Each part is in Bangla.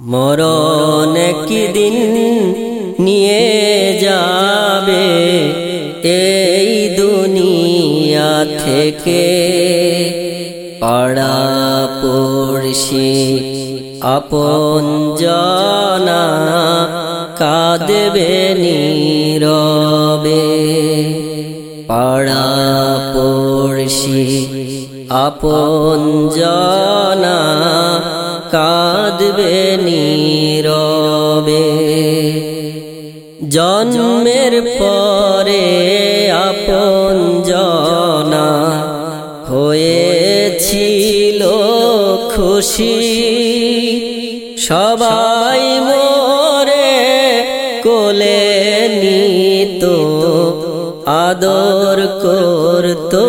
মরণ দিন নিয়ে যাবে এই দুনিয়া থেকে। পাড়া পড়শি আপন জানা কাঁদবে নীরবে। পাড়া পড়শি আপন জানা কাঁদবে নীরবে। জন্মের পরে আপন জনা হয়েছিল খুশি। সবাই মোরে কোলে নিত, আদর করতো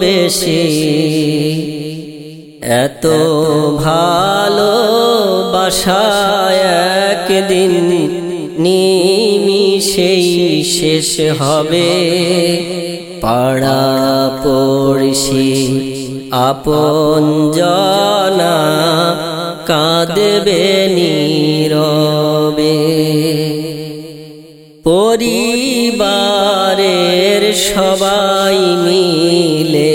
বেশি। এত ভালো বাসায় একদিন নিমিশেই শেষ হবে। পাড়া পড়শি আপন জনা কাঁদবে নীরবে। পরিবারের সবাই মিলে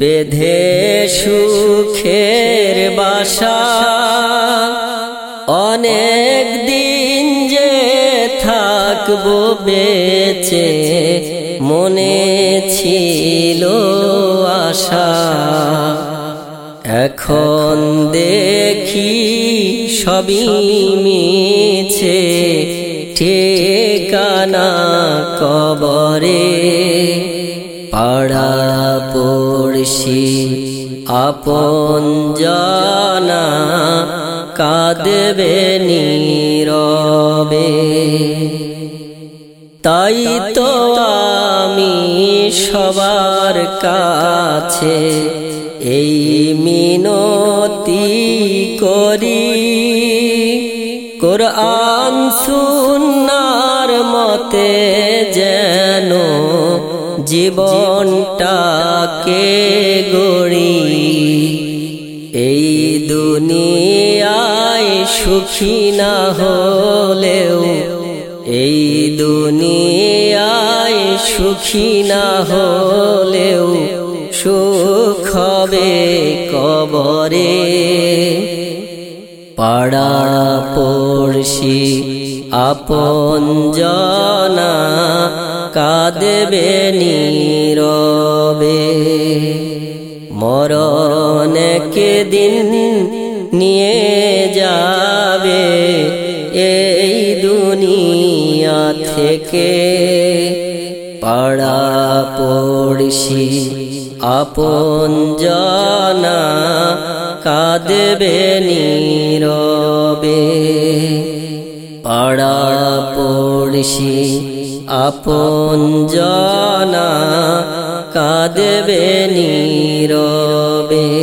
বেঁধে সুখের বাসা। অনেক দিন যে থাকব বেঁচে, মনে ছিল আশা। এখন দেখি সবই মিছে, ঠিকানা কবরে, পাড়া পড়শি আপন জানা কাঁদবে নীরবে। তাই তো আমি সবার কাছে এই মিনতি করি। কোরআন সুন্নার মতে যেন জীবনটাকে গড়ি। এই দুনিয়ায় সুখী না হলেও, এই দুনিয়ায় সুখী না হলেও সুখ হবে কবরে। পাড়া পড়শি আপন জনা কাঁদবে নীরবে। মরণ দিন নিয়ে যাবে এই দুনিয়া থেকে। পাড়া পড়শি আপন জানা কাঁদবে নীরবে। পাড়া পড়শি আপন জানা কাঁদবে নীরবে।